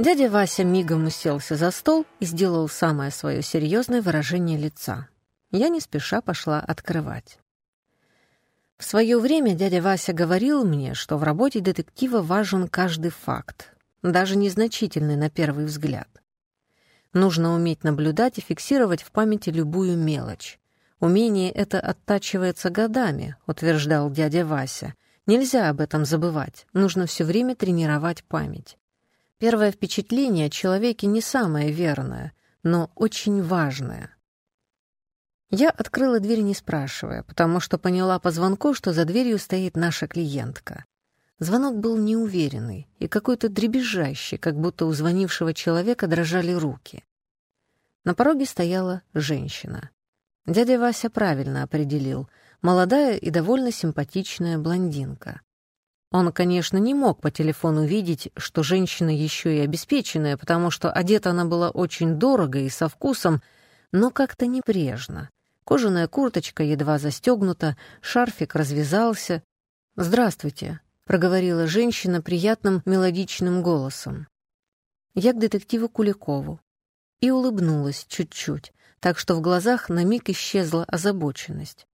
Дядя Вася мигом уселся за стол и сделал самое свое серьезное выражение лица. Я не спеша пошла открывать. В свое время дядя Вася говорил мне, что в работе детектива важен каждый факт, даже незначительный на первый взгляд. Нужно уметь наблюдать и фиксировать в памяти любую мелочь. Умение это оттачивается годами, утверждал дядя Вася. Нельзя об этом забывать, нужно все время тренировать память. Первое впечатление о человеке не самое верное, но очень важное — я открыла дверь, не спрашивая, потому что поняла по звонку, что за дверью стоит наша клиентка. Звонок был неуверенный и какой-то дребезжащий, как будто у звонившего человека дрожали руки. На пороге стояла женщина. Дядя Вася правильно определил — молодая и довольно симпатичная блондинка. Он, конечно, не мог по телефону видеть, что женщина еще и обеспеченная, потому что одета она была очень дорого и со вкусом, но как-то небрежно. Кожаная курточка едва застегнута, шарфик развязался. «Здравствуйте», — проговорила женщина приятным мелодичным голосом. «Я к детективу Куликову». И улыбнулась чуть-чуть, так что в глазах на миг исчезла озабоченность.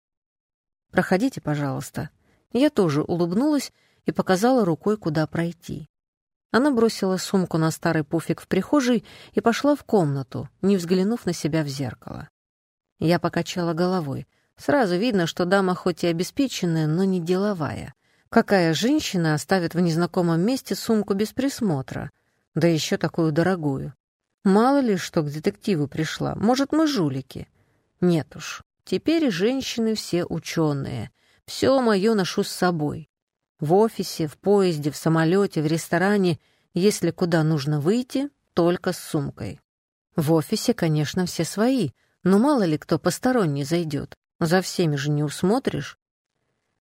«Проходите, пожалуйста». Я тоже улыбнулась и показала рукой, куда пройти. Она бросила сумку на старый пуфик в прихожей и пошла в комнату, не взглянув на себя в зеркало. Я покачала головой. Сразу видно, что дама хоть и обеспеченная, но не деловая. Какая женщина оставит в незнакомом месте сумку без присмотра? Да еще такую дорогую. Мало ли, что к детективу пришла. Может, мы жулики? Нет уж. Теперь женщины все ученые. Все мое ношу с собой. В офисе, в поезде, в самолете, в ресторане, если куда нужно выйти, только с сумкой. В офисе, конечно, все свои — но мало ли кто посторонний зайдет, за всеми же не усмотришь.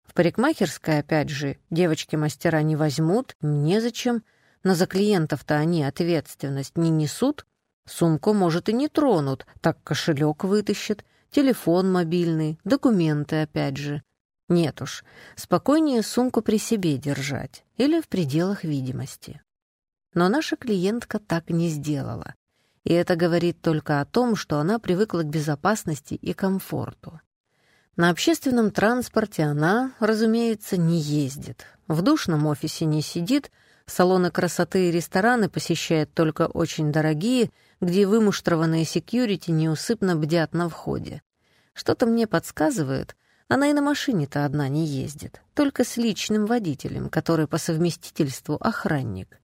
В парикмахерской, опять же, девочки-мастера не возьмут, незачем, но за клиентов-то они ответственность не несут, сумку, может, и не тронут, так кошелек вытащат, телефон мобильный, документы, опять же. Нет уж, спокойнее сумку при себе держать или в пределах видимости. Но наша клиентка так не сделала и это говорит только о том, что она привыкла к безопасности и комфорту. На общественном транспорте она, разумеется, не ездит, в душном офисе не сидит, салоны красоты и рестораны посещает только очень дорогие, где вымуштрованные секьюрити неусыпно бдят на входе. Что-то мне подсказывает, она и на машине-то одна не ездит, только с личным водителем, который по совместительству охранник.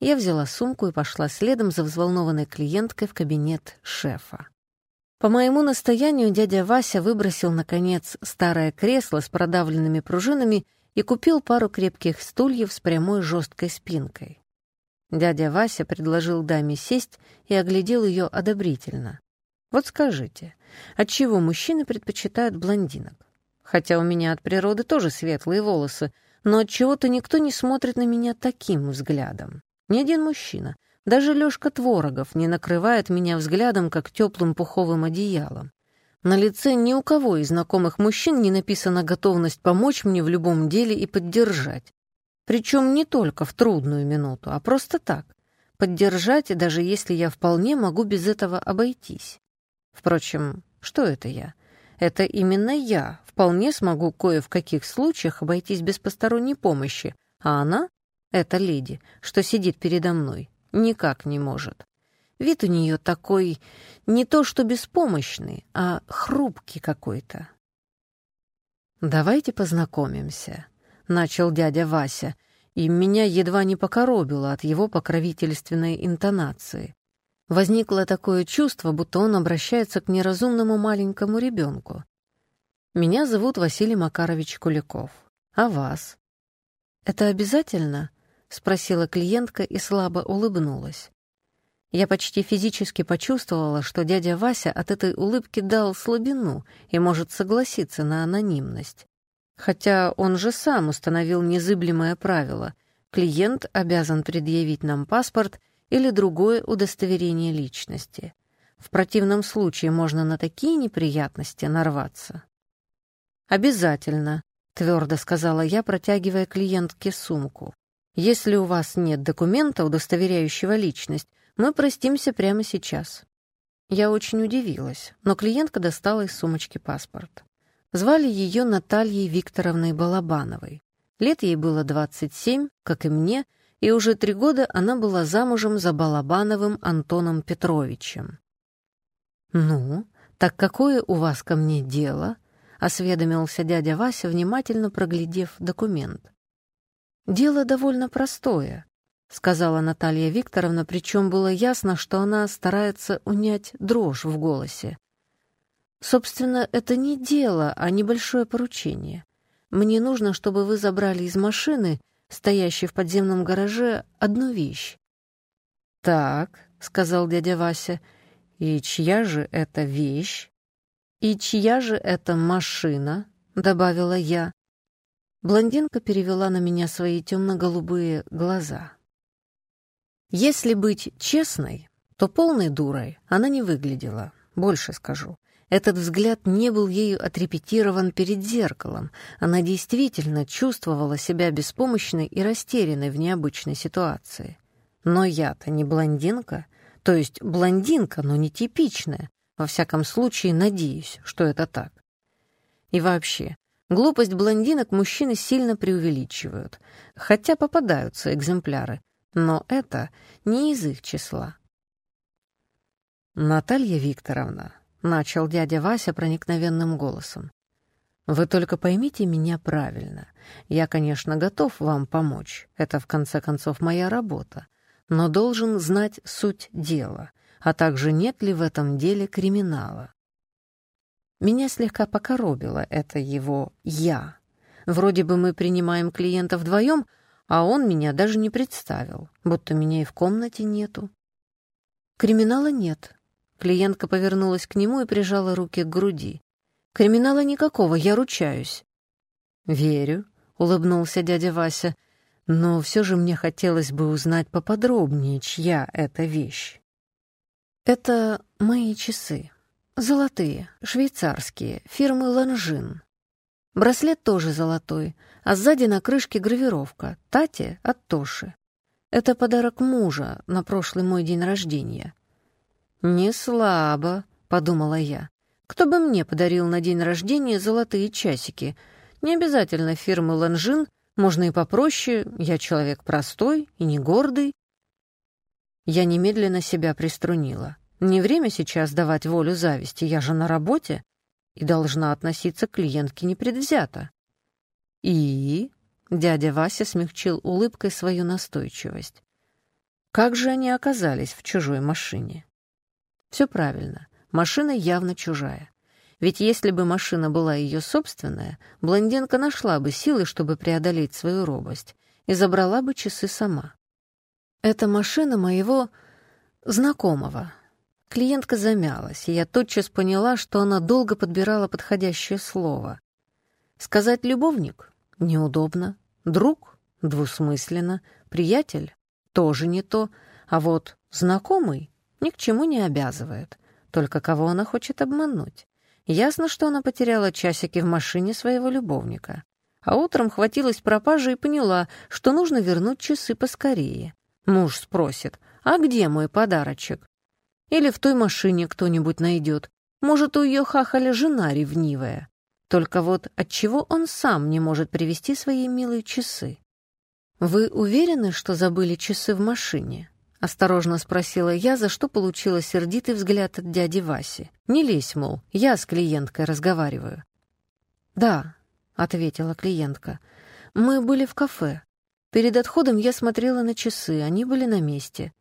Я взяла сумку и пошла следом за взволнованной клиенткой в кабинет шефа. По моему настоянию дядя Вася выбросил, наконец, старое кресло с продавленными пружинами и купил пару крепких стульев с прямой жесткой спинкой. Дядя Вася предложил даме сесть и оглядел ее одобрительно. «Вот скажите, отчего мужчины предпочитают блондинок? Хотя у меня от природы тоже светлые волосы, но отчего-то никто не смотрит на меня таким взглядом. Ни один мужчина, даже Лёшка Творогов, не накрывает меня взглядом, как теплым пуховым одеялом. На лице ни у кого из знакомых мужчин не написана готовность помочь мне в любом деле и поддержать. Причем не только в трудную минуту, а просто так. Поддержать, даже если я вполне могу без этого обойтись. Впрочем, что это я? Это именно я вполне смогу кое в каких случаях обойтись без посторонней помощи, а она эта леди, что сидит передо мной, никак не может. Вид у нее такой не то что беспомощный, а хрупкий какой-то. «Давайте познакомимся», — начал дядя Вася, и меня едва не покоробило от его покровительственной интонации. Возникло такое чувство, будто он обращается к неразумному маленькому ребенку. «Меня зовут Василий Макарович Куликов. А вас?» «Это обязательно?» — спросила клиентка и слабо улыбнулась. Я почти физически почувствовала, что дядя Вася от этой улыбки дал слабину и может согласиться на анонимность. Хотя он же сам установил незыблемое правило — клиент обязан предъявить нам паспорт или другое удостоверение личности. В противном случае можно на такие неприятности нарваться. «Обязательно», — твердо сказала я, протягивая клиентке сумку. Если у вас нет документа, удостоверяющего личность, мы простимся прямо сейчас». Я очень удивилась, но клиентка достала из сумочки паспорт. Звали ее Натальей Викторовной Балабановой. Лет ей было 27, как и мне, и уже три года она была замужем за Балабановым Антоном Петровичем. «Ну, так какое у вас ко мне дело?» — осведомился дядя Вася, внимательно проглядев документ. «Дело довольно простое», — сказала Наталья Викторовна, причем было ясно, что она старается унять дрожь в голосе. «Собственно, это не дело, а небольшое поручение. Мне нужно, чтобы вы забрали из машины, стоящей в подземном гараже, одну вещь». «Так», — сказал дядя Вася, — «и чья же это вещь?» «И чья же это машина?» — добавила я. Блондинка перевела на меня свои темно-голубые глаза. Если быть честной, то полной дурой она не выглядела, больше скажу. Этот взгляд не был ею отрепетирован перед зеркалом. Она действительно чувствовала себя беспомощной и растерянной в необычной ситуации. Но я-то не блондинка, то есть блондинка, но не типичная. Во всяком случае, надеюсь, что это так. И вообще, глупость блондинок мужчины сильно преувеличивают, хотя попадаются экземпляры, но это не из их числа. Наталья Викторовна, — начал дядя Вася проникновенным голосом. «Вы только поймите меня правильно. Я, конечно, готов вам помочь. Это, в конце концов, моя работа. Но должен знать суть дела, а также нет ли в этом деле криминала». Меня слегка покоробило это его «я». Вроде бы мы принимаем клиента вдвоем, а он меня даже не представил, будто меня и в комнате нету. «Криминала нет», Клиентка повернулась к нему и прижала руки к груди. «Криминала никакого, я ручаюсь». «Верю», — улыбнулся дядя Вася, «но все же мне хотелось бы узнать поподробнее, чья это вещь». «Это мои часы. Золотые, швейцарские, фирмы «Ланжин». Браслет тоже золотой, а сзади на крышке гравировка «Тате от Тоши». Это подарок мужа на прошлый мой день рождения. «Не слабо», — подумала я. «Кто бы мне подарил на день рождения золотые часики? Не обязательно фирмы Ланжин, можно и попроще, я человек простой и не гордый». Я немедленно себя приструнила. Не время сейчас давать волю зависти, я же на работе и должна относиться к клиентке непредвзято. «И?» — дядя Вася смягчил улыбкой свою настойчивость. «Как же они оказались в чужой машине?» Все правильно, машина явно чужая. Ведь если бы машина была ее собственная, блондинка нашла бы силы, чтобы преодолеть свою робость, и забрала бы часы сама. Это машина моего знакомого. Клиентка замялась, и я тотчас поняла, что она долго подбирала подходящее слово. Сказать «любовник» — неудобно, «друг» — двусмысленно, «приятель» — тоже не то, а вот «знакомый» ни к чему не обязывает. Только кого она хочет обмануть? Ясно, что она потеряла часики в машине своего любовника. А утром хватилась пропажи и поняла, что нужно вернуть часы поскорее. Муж спросит, а где мой подарочек? Или в той машине кто-нибудь найдет. Может, у ее хахаля жена ревнивая. Только вот отчего он сам не может привезти свои милые часы? Вы уверены, что забыли часы в машине? — осторожно спросила я, за что получила сердитый взгляд от дяди Васи. «Не лезь, мол, я с клиенткой разговариваю». «Да», — ответила клиентка, — «мы были в кафе. Перед отходом я смотрела на часы, они были на месте.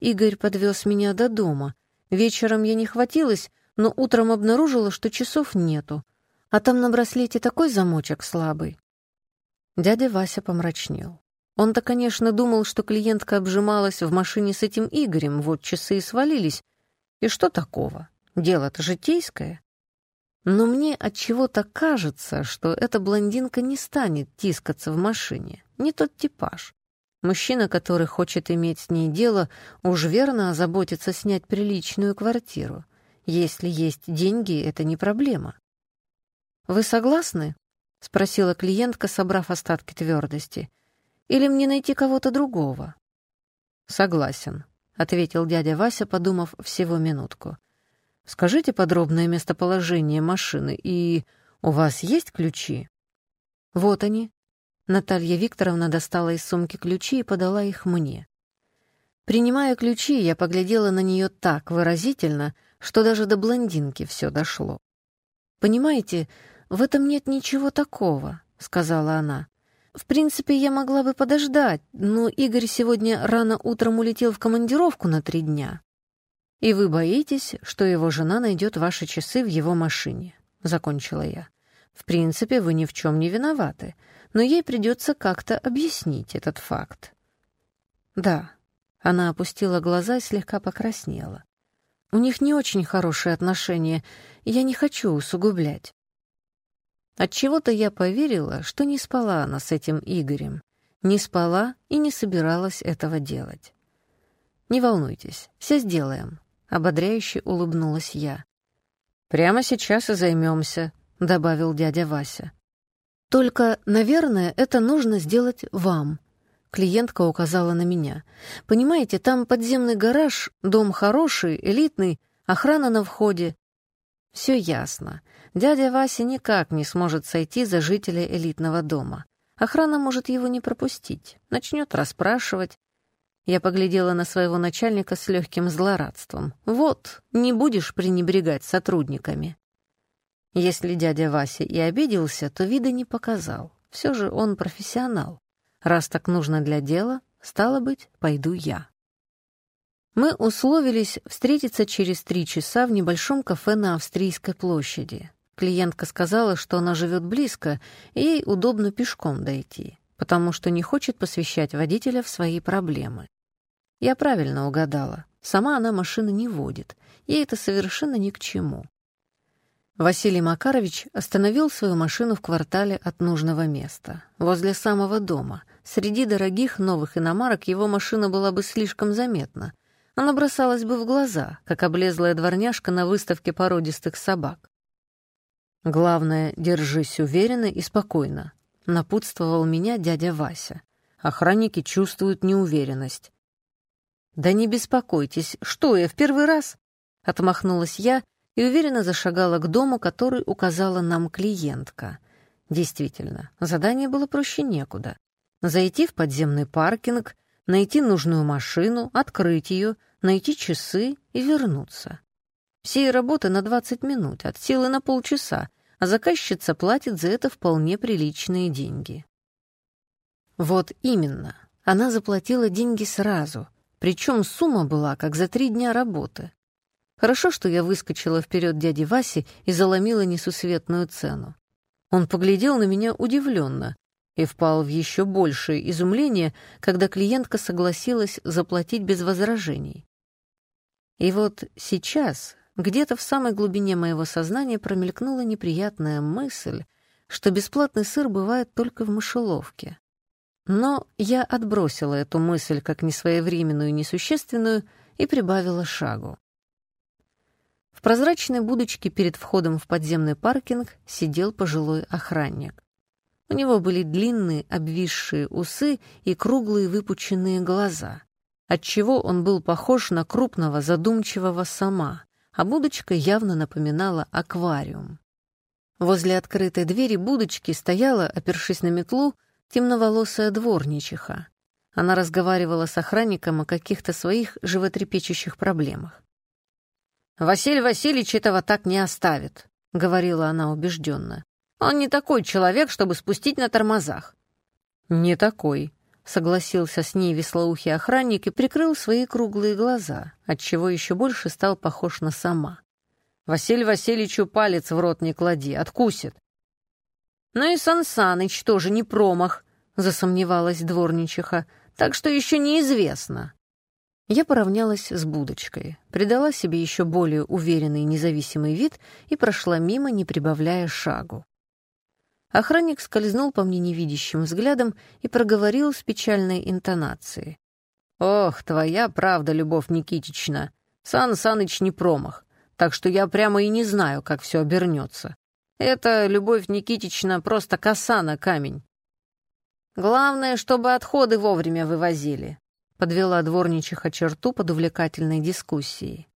Игорь подвез меня до дома. Вечером я не хватилась, но утром обнаружила, что часов нету. А там на браслете такой замочек слабый». Дядя Вася помрачнел. Он-то, конечно, думал, что клиентка обжималась в машине с этим Игорем, вот часы и свалились. И что такого? Дело-то житейское. Но мне от чего то кажется, что эта блондинка не станет тискаться в машине. Не тот типаж. Мужчина, который хочет иметь с ней дело, уж верно озаботится снять приличную квартиру. Если есть деньги, это не проблема. «Вы согласны?» — спросила клиентка, собрав остатки твердости. Или мне найти кого-то другого?» «Согласен», — ответил дядя Вася, подумав всего минутку. «Скажите подробное местоположение машины, и у вас есть ключи?» «Вот они». Наталья Викторовна достала из сумки ключи и подала их мне. Принимая ключи, я поглядела на нее так выразительно, что даже до блондинки все дошло. «Понимаете, в этом нет ничего такого», — сказала она. В принципе, я могла бы подождать, но Игорь сегодня рано утром улетел в командировку на три дня. И вы боитесь, что его жена найдет ваши часы в его машине, — закончила я. В принципе, вы ни в чем не виноваты, но ей придется как-то объяснить этот факт. Да, она опустила глаза и слегка покраснела. У них не очень хорошие отношения, и я не хочу усугублять. Отчего-то я поверила, что не спала она с этим Игорем. Не спала и не собиралась этого делать. «Не волнуйтесь, все сделаем», — ободряюще улыбнулась я. «Прямо сейчас и займемся», — добавил дядя Вася. «Только, наверное, это нужно сделать вам», — клиентка указала на меня. «Понимаете, там подземный гараж, дом хороший, элитный, охрана на входе». «Все ясно. Дядя Вася никак не сможет сойти за жителя элитного дома. Охрана может его не пропустить, начнет расспрашивать. Я поглядела на своего начальника с легким злорадством. «Вот, не будешь пренебрегать сотрудниками». Если дядя Вася и обиделся, то вида не показал. Все же он профессионал. Раз так нужно для дела, стало быть, пойду я. Мы условились встретиться через три часа в небольшом кафе на Австрийской площади. Клиентка сказала, что она живет близко, и ей удобно пешком дойти, потому что не хочет посвящать водителя в свои проблемы. Я правильно угадала. Сама она машины не водит. Ей это совершенно ни к чему. Василий Макарович остановил свою машину в квартале от нужного места, возле самого дома. Среди дорогих новых иномарок его машина была бы слишком заметна. Она бросалась бы в глаза, как облезлая дворняжка на выставке породистых собак. «Главное, держись уверенно и спокойно», — напутствовал меня дядя Вася. «Охранники чувствуют неуверенность». «Да не беспокойтесь, что я в первый раз?» — отмахнулась я и уверенно зашагала к дому, который указала нам клиентка. Действительно, задание было проще некуда. Зайти в подземный паркинг, найти нужную машину, открыть ее, найти часы и вернуться. Всей работы на 20 минут, от силы на полчаса, а заказчица платит за это вполне приличные деньги. Вот именно, она заплатила деньги сразу, причем сумма была как за три дня работы. Хорошо, что я выскочила вперед дяди Васи и заломила несусветную цену. Он поглядел на меня удивленно и впал в еще большее изумление, когда клиентка согласилась заплатить без возражений. И вот сейчас, где-то в самой глубине моего сознания промелькнула неприятная мысль, что бесплатный сыр бывает только в мышеловке. Но я отбросила эту мысль как несвоевременную и несущественную и прибавила шагу. В прозрачной будочке перед входом в подземный паркинг сидел пожилой охранник. У него были длинные обвисшие усы и круглые выпученные глаза, отчего он был похож на крупного задумчивого сама, а будочка явно напоминала аквариум. Возле открытой двери будочки стояла, опершись на метлу, темноволосая дворничиха. Она разговаривала с охранником о каких-то своих животрепещущих проблемах. «Василий Васильевич этого так не оставит», — говорила она убежденно. «Он не такой человек, чтобы спустить на тормозах». «Не такой», согласился с ней веслоухий охранник и прикрыл свои круглые глаза, отчего еще больше стал похож на сама. «Василий Васильевичу палец в рот не клади, откусит». «Ну и Сан Саныч тоже не промах», — засомневалась дворничиха, «так что еще неизвестно». Я поравнялась с будочкой, придала себе еще более уверенный независимый вид и прошла мимо, не прибавляя шагу. Охранник скользнул по мне невидящим взглядом и проговорил с печальной интонацией. «Ох, твоя правда, Любовь Никитична. Сан Саныч не промах, так что я прямо и не знаю, как все обернется. Это, Любовь Никитична, просто коса на камень». Главное, чтобы отходы вовремя вывозили», — подвела дворничиха черту под увлекательной дискуссией.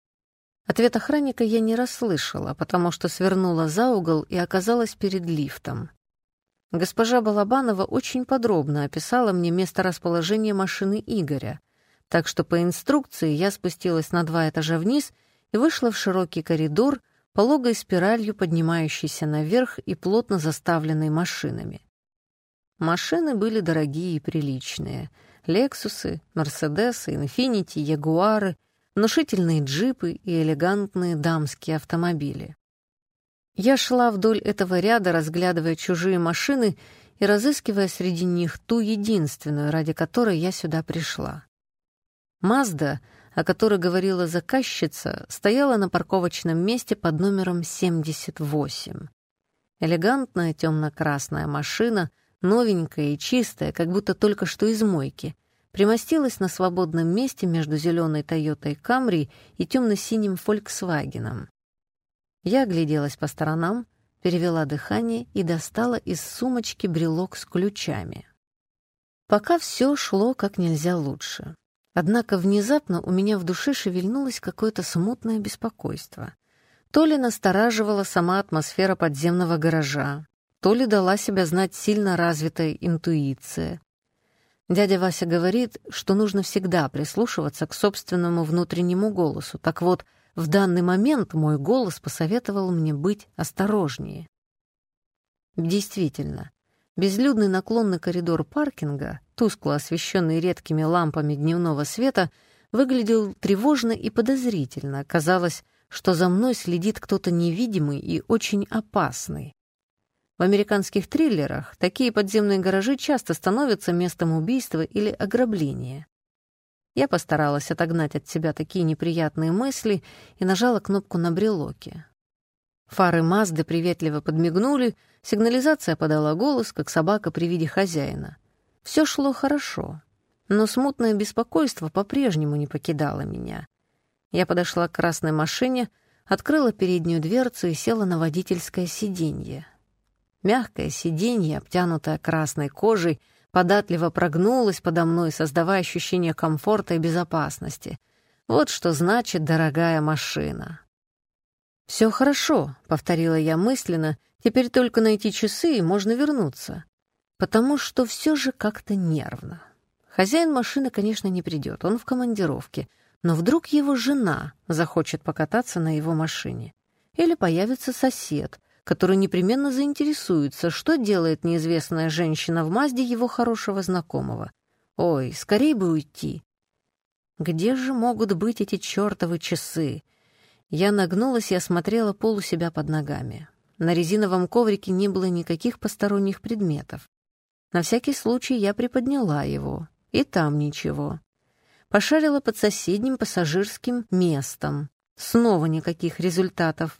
Ответ охранника я не расслышала, потому что свернула за угол и оказалась перед лифтом. Госпожа Балабанова очень подробно описала мне место расположения машины Игоря, так что по инструкции я спустилась на два этажа вниз и вышла в широкий коридор, пологой спиралью поднимающийся наверх и плотно заставленный машинами. Машины были дорогие и приличные. Лексусы, Мерседесы, Инфинити, Ягуары, внушительные джипы и элегантные дамские автомобили. Я шла вдоль этого ряда, разглядывая чужие машины и разыскивая среди них ту единственную, ради которой я сюда пришла. Мазда, о которой говорила заказчица, стояла на парковочном месте под номером 78. Элегантная темно-красная машина, новенькая и чистая, как будто только что из мойки, примостилась на свободном месте между зеленой Тойотой Камри и темно-синим Фольксвагеном. Я огляделась по сторонам, перевела дыхание и достала из сумочки брелок с ключами. Пока все шло как нельзя лучше. Однако внезапно у меня в душе шевельнулось какое-то смутное беспокойство. То ли настораживала сама атмосфера подземного гаража, то ли дала себя знать сильно развитая интуиция. Дядя Вася говорит, что нужно всегда прислушиваться к собственному внутреннему голосу. Так вот, — в данный момент мой голос посоветовал мне быть осторожнее. Действительно, безлюдный наклонный коридор паркинга, тускло освещенный редкими лампами дневного света, выглядел тревожно и подозрительно. Казалось, что за мной следит кто-то невидимый и очень опасный. В американских триллерах такие подземные гаражи часто становятся местом убийства или ограбления. Я постаралась отогнать от себя такие неприятные мысли и нажала кнопку на брелоке. Фары Мазды приветливо подмигнули, сигнализация подала голос, как собака при виде хозяина. Все шло хорошо, но смутное беспокойство по-прежнему не покидало меня. Я подошла к красной машине, открыла переднюю дверцу и села на водительское сиденье. Мягкое сиденье, обтянутое красной кожей, податливо прогнулась подо мной, создавая ощущение комфорта и безопасности. Вот что значит дорогая машина. «Все хорошо», — повторила я мысленно, «теперь только найти часы, и можно вернуться». Потому что все же как-то нервно. Хозяин машины, конечно, не придет, он в командировке, но вдруг его жена захочет покататься на его машине. Или появится сосед — который непременно заинтересуется, что делает неизвестная женщина в Мазде его хорошего знакомого. Ой, скорей бы уйти. Где же могут быть эти чертовы часы? Я нагнулась и осмотрела пол у себя под ногами. На резиновом коврике не было никаких посторонних предметов. На всякий случай я приподняла его, и там ничего. Пошарила под соседним пассажирским местом. Снова никаких результатов.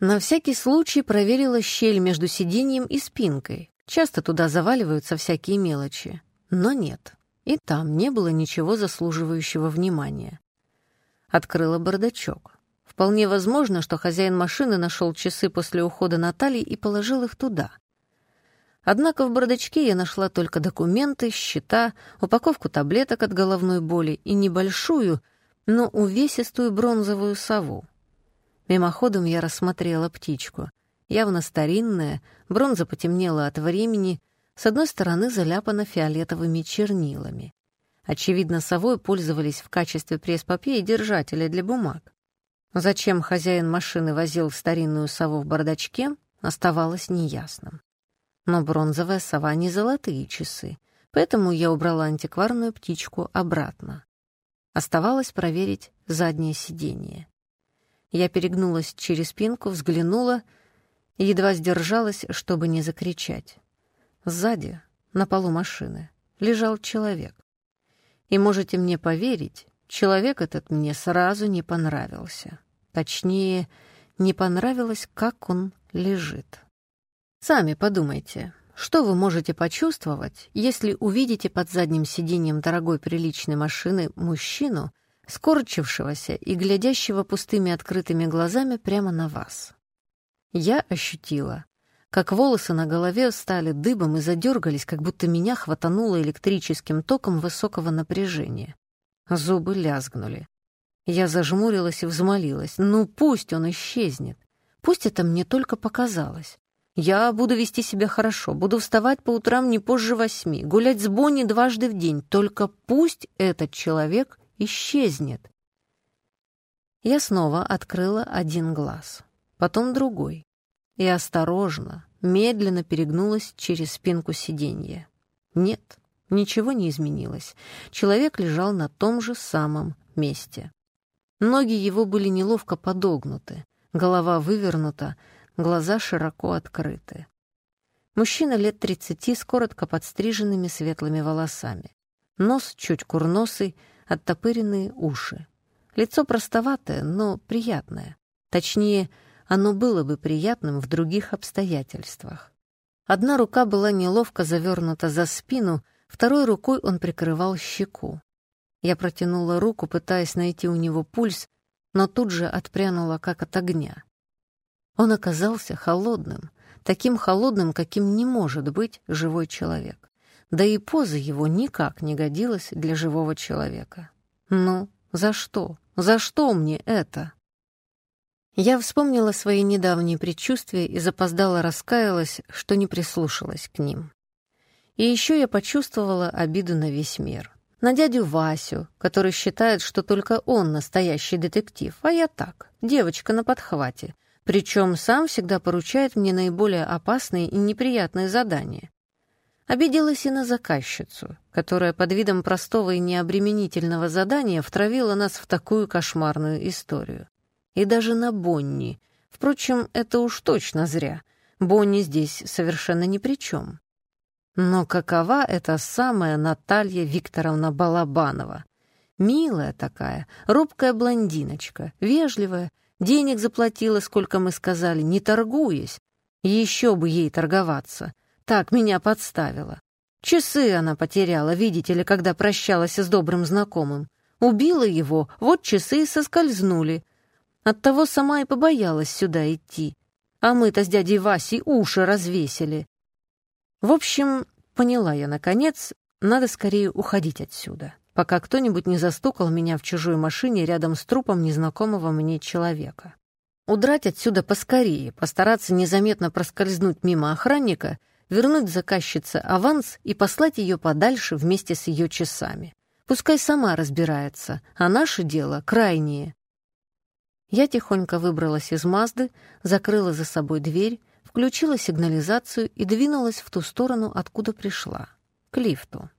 На всякий случай проверила щель между сиденьем и спинкой. Часто туда заваливаются всякие мелочи. Но нет, и там не было ничего заслуживающего внимания. Открыла бардачок. Вполне возможно, что хозяин машины нашел часы после ухода Натальи и положил их туда. Однако в бардачке я нашла только документы, счета, упаковку таблеток от головной боли и небольшую, но увесистую бронзовую сову. Мимоходом я рассмотрела птичку. Явно старинная, бронза потемнела от времени, с одной стороны заляпана фиолетовыми чернилами. Очевидно, совой пользовались в качестве пресс-папье и держателя для бумаг. Зачем хозяин машины возил старинную сову в бардачке, оставалось неясным. Но бронзовая сова не золотые часы, поэтому я убрала антикварную птичку обратно. Оставалось проверить заднее сиденье. Я перегнулась через спинку, взглянула и едва сдержалась, чтобы не закричать. Сзади, на полу машины, лежал человек. И можете мне поверить, человек этот мне сразу не понравился. Точнее, не понравилось, как он лежит. Сами подумайте, что вы можете почувствовать, если увидите под задним сиденьем дорогой приличной машины мужчину, скорчившегося и глядящего пустыми открытыми глазами прямо на вас. Я ощутила, как волосы на голове стали дыбом и задергались, как будто меня хватануло электрическим током высокого напряжения. Зубы лязгнули. Я зажмурилась и взмолилась. «Ну, пусть он исчезнет. Пусть это мне только показалось. Я буду вести себя хорошо, буду вставать по утрам не позже восьми, гулять с Бонни дважды в день. Только пусть этот человек исчезнет». Я снова открыла один глаз, потом другой и осторожно, медленно перегнулась через спинку сиденья. Нет, ничего не изменилось. Человек лежал на том же самом месте. Ноги его были неловко подогнуты, голова вывернута, глаза широко открыты. Мужчина лет тридцати с коротко подстриженными светлыми волосами. Нос чуть курносый, оттопыренные уши. Лицо простоватое, но приятное. Точнее, оно было бы приятным в других обстоятельствах. Одна рука была неловко завернута за спину, второй рукой он прикрывал щеку. Я протянула руку, пытаясь найти у него пульс, но тут же отпрянула, как от огня. Он оказался холодным, таким холодным, каким не может быть живой человек. Да и поза его никак не годилась для живого человека. Ну, за что? За что мне это? Я вспомнила свои недавние предчувствия и запоздало раскаялась, что не прислушалась к ним. И еще я почувствовала обиду на весь мир. На дядю Васю, который считает, что только он настоящий детектив, а я так, девочка на подхвате, причем сам всегда поручает мне наиболее опасные и неприятные задания. Обиделась и на заказчицу, которая под видом простого и необременительного задания втравила нас в такую кошмарную историю и даже на Бонни. Впрочем, это уж точно зря. Бонни здесь совершенно ни при чем. Но какова эта самая Наталья Викторовна Балабанова? Милая такая, робкая блондиночка, вежливая, денег заплатила, сколько мы сказали, не торгуясь. Еще бы ей торговаться. Так меня подставила. Часы она потеряла, видите ли, когда прощалась с добрым знакомым. Убила его, вот часы и соскользнули. Оттого сама и побоялась сюда идти. А мы-то с дядей Васей уши развесили. В общем, поняла я, наконец, надо скорее уходить отсюда, пока кто-нибудь не застукал меня в чужой машине рядом с трупом незнакомого мне человека. Удрать отсюда поскорее, постараться незаметно проскользнуть мимо охранника, вернуть заказчице аванс и послать ее подальше вместе с ее часами. Пускай сама разбирается, а наше дело крайнее я тихонько выбралась из Мазды, закрыла за собой дверь, включила сигнализацию и двинулась в ту сторону, откуда пришла, к лифту.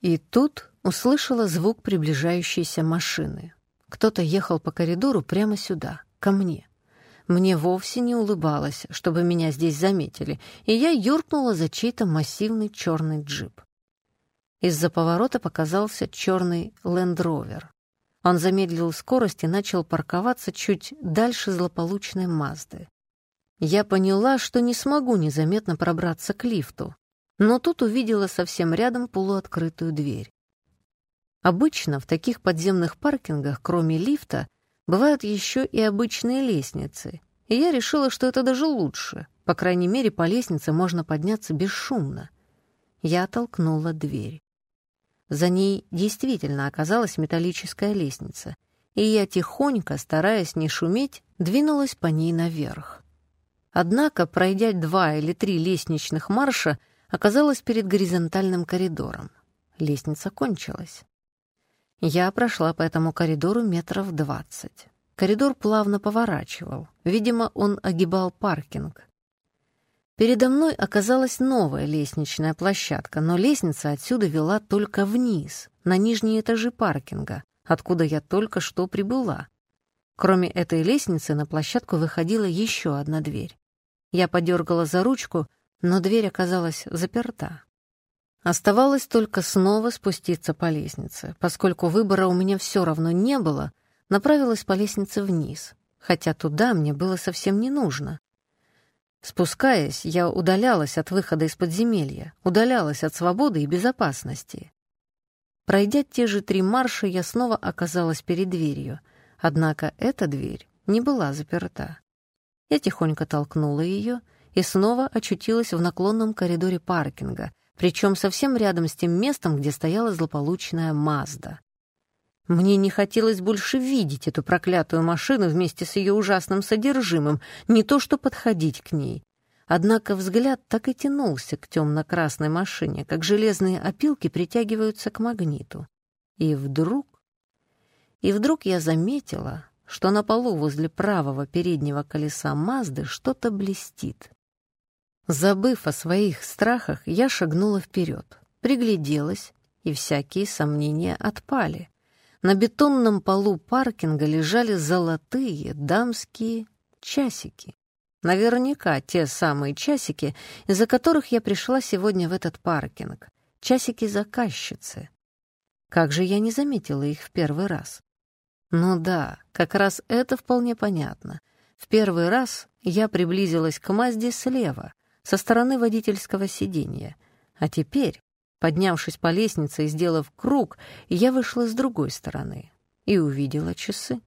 И тут услышала звук приближающейся машины. Кто-то ехал по коридору прямо сюда, ко мне. Мне вовсе не улыбалось, чтобы меня здесь заметили, и я юркнула за чей-то массивный черный джип. Из-за поворота показался черный лендровер. Он замедлил скорость и начал парковаться чуть дальше злополучной Мазды. Я поняла, что не смогу незаметно пробраться к лифту, но тут увидела совсем рядом полуоткрытую дверь. Обычно в таких подземных паркингах, кроме лифта, бывают еще и обычные лестницы, и я решила, что это даже лучше. По крайней мере, по лестнице можно подняться бесшумно. Я толкнула дверь. За ней действительно оказалась металлическая лестница, и я тихонько, стараясь не шуметь, двинулась по ней наверх. Однако, пройдя два или три лестничных марша, оказалась перед горизонтальным коридором. Лестница кончилась. Я прошла по этому коридору метров двадцать. Коридор плавно поворачивал. Видимо, он огибал паркинг. Передо мной оказалась новая лестничная площадка, но лестница отсюда вела только вниз, на нижние этажи паркинга, откуда я только что прибыла. Кроме этой лестницы на площадку выходила еще одна дверь. Я подергала за ручку, но дверь оказалась заперта. Оставалось только снова спуститься по лестнице. Поскольку выбора у меня все равно не было, направилась по лестнице вниз, хотя туда мне было совсем не нужно. Спускаясь, я удалялась от выхода из подземелья, удалялась от свободы и безопасности. Пройдя те же три марша, я снова оказалась перед дверью, однако эта дверь не была заперта. Я тихонько толкнула ее, и снова очутилась в наклонном коридоре паркинга, причем совсем рядом с тем местом, где стояла злополучная Мазда. Мне не хотелось больше видеть эту проклятую машину вместе с ее ужасным содержимым, не то что подходить к ней. Однако взгляд так и тянулся к темно-красной машине, как железные опилки притягиваются к магниту. И вдруг... И вдруг я заметила, что на полу возле правого переднего колеса Мазды что-то блестит. Забыв о своих страхах, я шагнула вперед, пригляделась, и всякие сомнения отпали. На бетонном полу паркинга лежали золотые дамские часики. Наверняка те самые часики, из-за которых я пришла сегодня в этот паркинг. Часики заказчицы. Как же я не заметила их в первый раз? Ну да, как раз это вполне понятно. В первый раз я приблизилась к Мазде слева, со стороны водительского сиденья. А теперь, поднявшись по лестнице и сделав круг, я вышла с другой стороны и увидела часы.